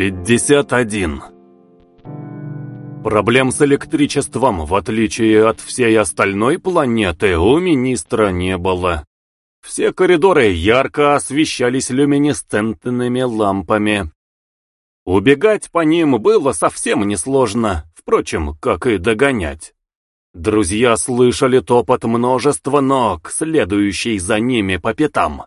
51. Проблем с электричеством, в отличие от всей остальной планеты, у министра не было. Все коридоры ярко освещались люминесцентными лампами. Убегать по ним было совсем несложно, впрочем, как и догонять. Друзья слышали топот множества ног, следующий за ними по пятам.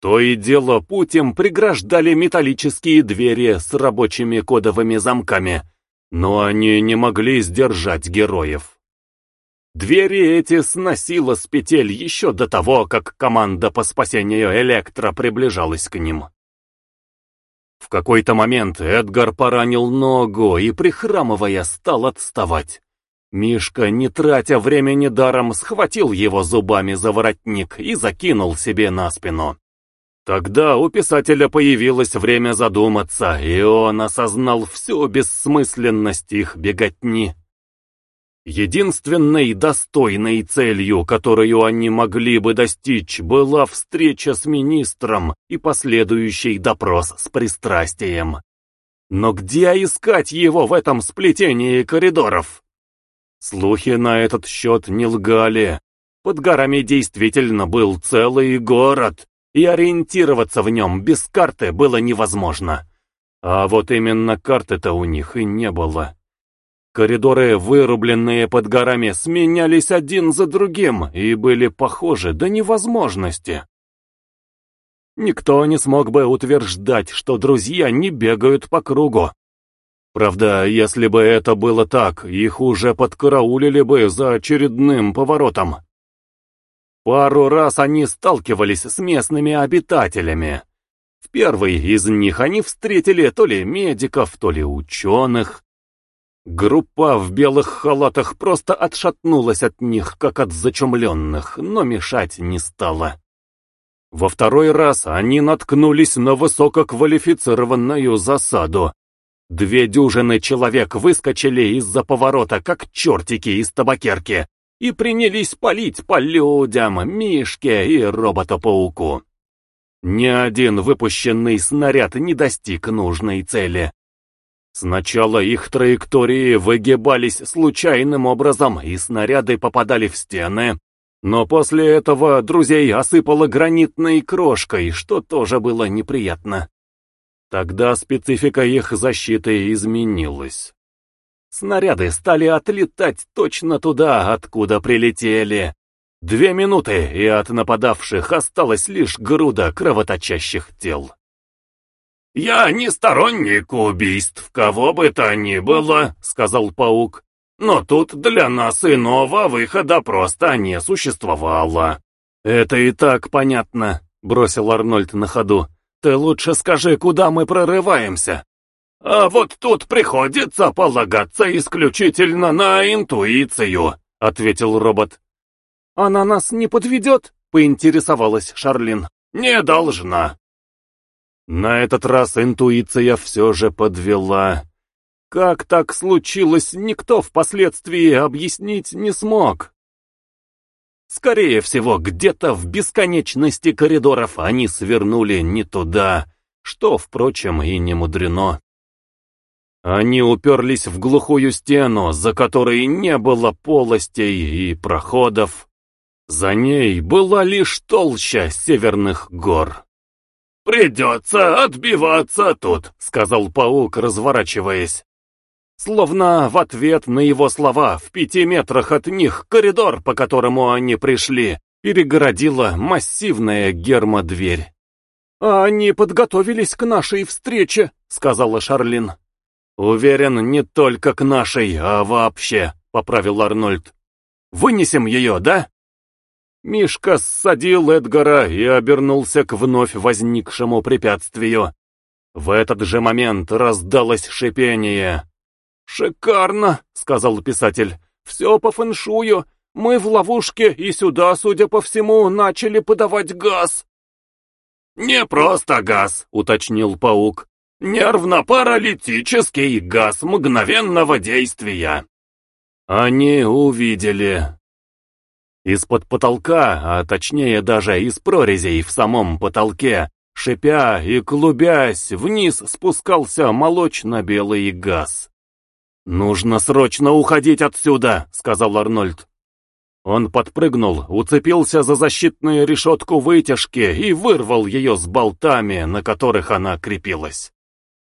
То и дело путем преграждали металлические двери с рабочими кодовыми замками, но они не могли сдержать героев. Двери эти сносило с петель еще до того, как команда по спасению Электро приближалась к ним. В какой-то момент Эдгар поранил ногу и, прихрамывая, стал отставать. Мишка, не тратя времени даром, схватил его зубами за воротник и закинул себе на спину. Тогда у писателя появилось время задуматься, и он осознал всю бессмысленность их беготни. Единственной достойной целью, которую они могли бы достичь, была встреча с министром и последующий допрос с пристрастием. Но где искать его в этом сплетении коридоров? Слухи на этот счет не лгали. Под горами действительно был целый город, и ориентироваться в нем без карты было невозможно. А вот именно карты-то у них и не было. Коридоры, вырубленные под горами, сменялись один за другим и были похожи до невозможности. Никто не смог бы утверждать, что друзья не бегают по кругу. Правда, если бы это было так, их уже подкараулили бы за очередным поворотом. Пару раз они сталкивались с местными обитателями. В первый из них они встретили то ли медиков, то ли ученых. Группа в белых халатах просто отшатнулась от них, как от зачумленных, но мешать не стала. Во второй раз они наткнулись на высококвалифицированную засаду. Две дюжины человек выскочили из-за поворота, как чертики из табакерки, и принялись палить по людям, Мишке и роботу-пауку. Ни один выпущенный снаряд не достиг нужной цели. Сначала их траектории выгибались случайным образом, и снаряды попадали в стены, но после этого друзей осыпало гранитной крошкой, что тоже было неприятно. Тогда специфика их защиты изменилась. Снаряды стали отлетать точно туда, откуда прилетели. Две минуты, и от нападавших осталась лишь груда кровоточащих тел. «Я не сторонник убийств, кого бы то ни было», — сказал паук. «Но тут для нас иного выхода просто не существовало». «Это и так понятно», — бросил Арнольд на ходу. «Ты лучше скажи, куда мы прорываемся?» «А вот тут приходится полагаться исключительно на интуицию», — ответил робот. «Она нас не подведет?» — поинтересовалась Шарлин. «Не должна». На этот раз интуиция все же подвела. Как так случилось, никто впоследствии объяснить не смог. Скорее всего, где-то в бесконечности коридоров они свернули не туда, что, впрочем, и не мудрено. Они уперлись в глухую стену, за которой не было полостей и проходов. За ней была лишь толща северных гор. «Придется отбиваться тут», — сказал паук, разворачиваясь. Словно в ответ на его слова, в пяти метрах от них коридор, по которому они пришли, перегородила массивная гермодверь. «А они подготовились к нашей встрече», — сказала Шарлин. «Уверен, не только к нашей, а вообще», — поправил Арнольд. «Вынесем ее, да?» Мишка ссадил Эдгара и обернулся к вновь возникшему препятствию. В этот же момент раздалось шипение. «Шикарно», — сказал писатель. «Все по фэншую. Мы в ловушке, и сюда, судя по всему, начали подавать газ». «Не просто газ», — уточнил паук. Нервно-паралитический газ мгновенного действия. Они увидели. Из-под потолка, а точнее даже из прорезей в самом потолке, Шипя и клубясь, вниз спускался молочно-белый газ. «Нужно срочно уходить отсюда», — сказал Арнольд. Он подпрыгнул, уцепился за защитную решетку вытяжки и вырвал ее с болтами, на которых она крепилась.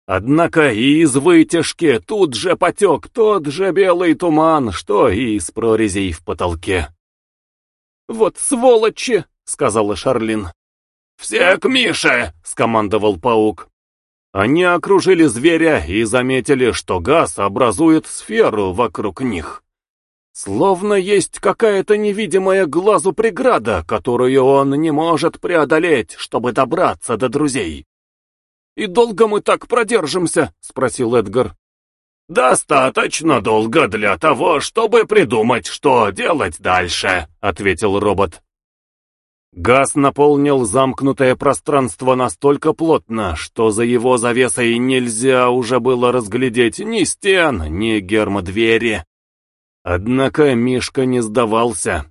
Однако и из вытяжки тут же потек тот же белый туман, что и из прорезей в потолке. «Вот сволочи!» — сказала Шарлин. «Все к Мише!» — скомандовал паук. Они окружили зверя и заметили, что газ образует сферу вокруг них. Словно есть какая-то невидимая глазу преграда, которую он не может преодолеть, чтобы добраться до друзей. «И долго мы так продержимся?» — спросил Эдгар. «Достаточно долго для того, чтобы придумать, что делать дальше», — ответил робот. Газ наполнил замкнутое пространство настолько плотно, что за его завесой нельзя уже было разглядеть ни стен, ни гермодвери. Однако Мишка не сдавался.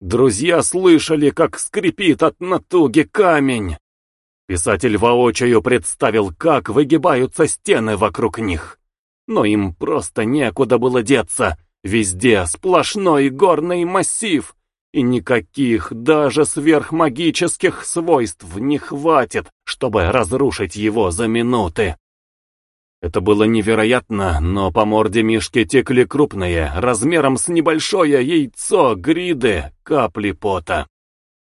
Друзья слышали, как скрипит от натуги камень. Писатель воочию представил, как выгибаются стены вокруг них. Но им просто некуда было деться. Везде сплошной горный массив, и никаких, даже сверхмагических свойств не хватит, чтобы разрушить его за минуты. Это было невероятно, но по морде Мишки текли крупные, размером с небольшое яйцо гриды, капли пота.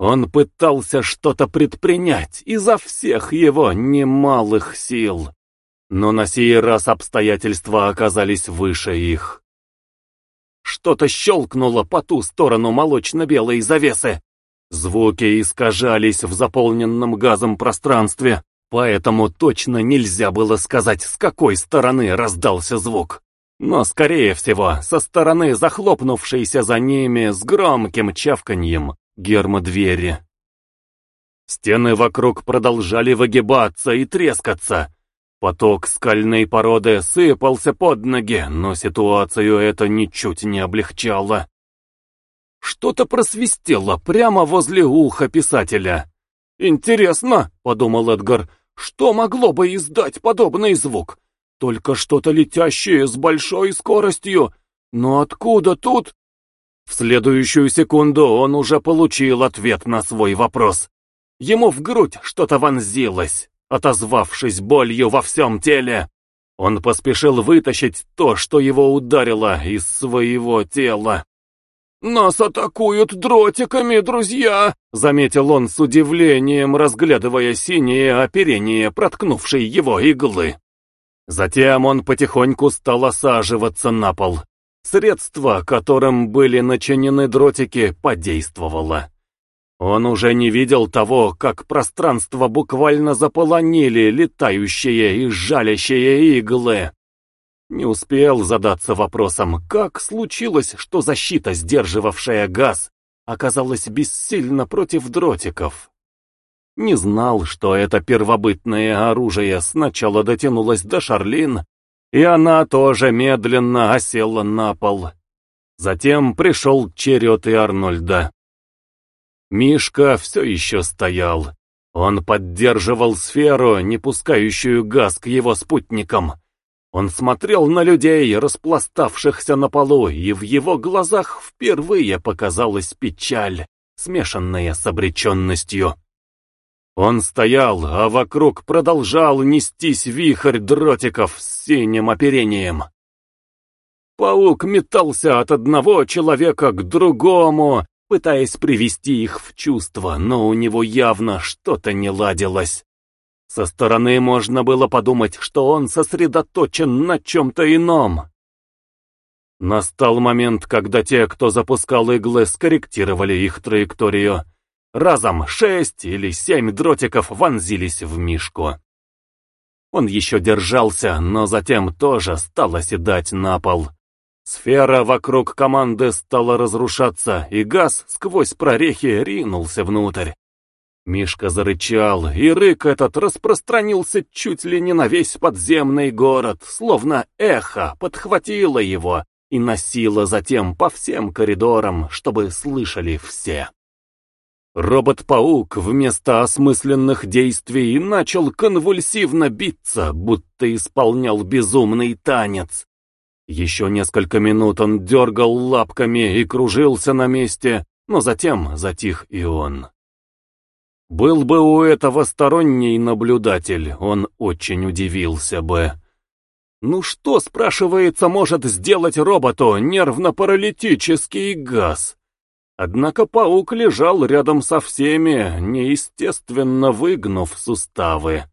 Он пытался что-то предпринять изо всех его немалых сил. Но на сей раз обстоятельства оказались выше их. Что-то щелкнуло по ту сторону молочно-белой завесы. Звуки искажались в заполненном газом пространстве, поэтому точно нельзя было сказать, с какой стороны раздался звук. Но, скорее всего, со стороны захлопнувшейся за ними с громким чавканьем гермодвери. Стены вокруг продолжали выгибаться и трескаться. Поток скальной породы сыпался под ноги, но ситуацию это ничуть не облегчало. Что-то просвистело прямо возле уха писателя. «Интересно», — подумал Эдгар, — «что могло бы издать подобный звук? Только что-то летящее с большой скоростью. Но откуда тут?» В следующую секунду он уже получил ответ на свой вопрос. Ему в грудь что-то вонзилось, отозвавшись болью во всем теле. Он поспешил вытащить то, что его ударило, из своего тела. «Нас атакуют дротиками, друзья!» — заметил он с удивлением, разглядывая синее оперение, проткнувшей его иглы. Затем он потихоньку стал осаживаться на пол. Средство, которым были начинены дротики, подействовало. Он уже не видел того, как пространство буквально заполонили летающие и жалящие иглы. Не успел задаться вопросом, как случилось, что защита, сдерживавшая газ, оказалась бессильна против дротиков. Не знал, что это первобытное оружие сначала дотянулось до Шарлин, и она тоже медленно осела на пол. Затем пришел черед и Арнольда. Мишка все еще стоял. Он поддерживал сферу, не пускающую газ к его спутникам. Он смотрел на людей, распластавшихся на полу, и в его глазах впервые показалась печаль, смешанная с обреченностью. Он стоял, а вокруг продолжал нестись вихрь дротиков с синим оперением. Паук метался от одного человека к другому, пытаясь привести их в чувство, но у него явно что-то не ладилось. Со стороны можно было подумать, что он сосредоточен на чем-то ином. Настал момент, когда те, кто запускал иглы, скорректировали их траекторию. Разом шесть или семь дротиков вонзились в Мишку. Он еще держался, но затем тоже стал оседать на пол. Сфера вокруг команды стала разрушаться, и газ сквозь прорехи ринулся внутрь. Мишка зарычал, и рык этот распространился чуть ли не на весь подземный город, словно эхо подхватило его и носило затем по всем коридорам, чтобы слышали все. Робот-паук вместо осмысленных действий начал конвульсивно биться, будто исполнял безумный танец. Еще несколько минут он дергал лапками и кружился на месте, но затем затих и он. Был бы у этого сторонний наблюдатель, он очень удивился бы. Ну что, спрашивается, может сделать роботу нервно-паралитический газ? Однако паук лежал рядом со всеми, неестественно выгнув суставы.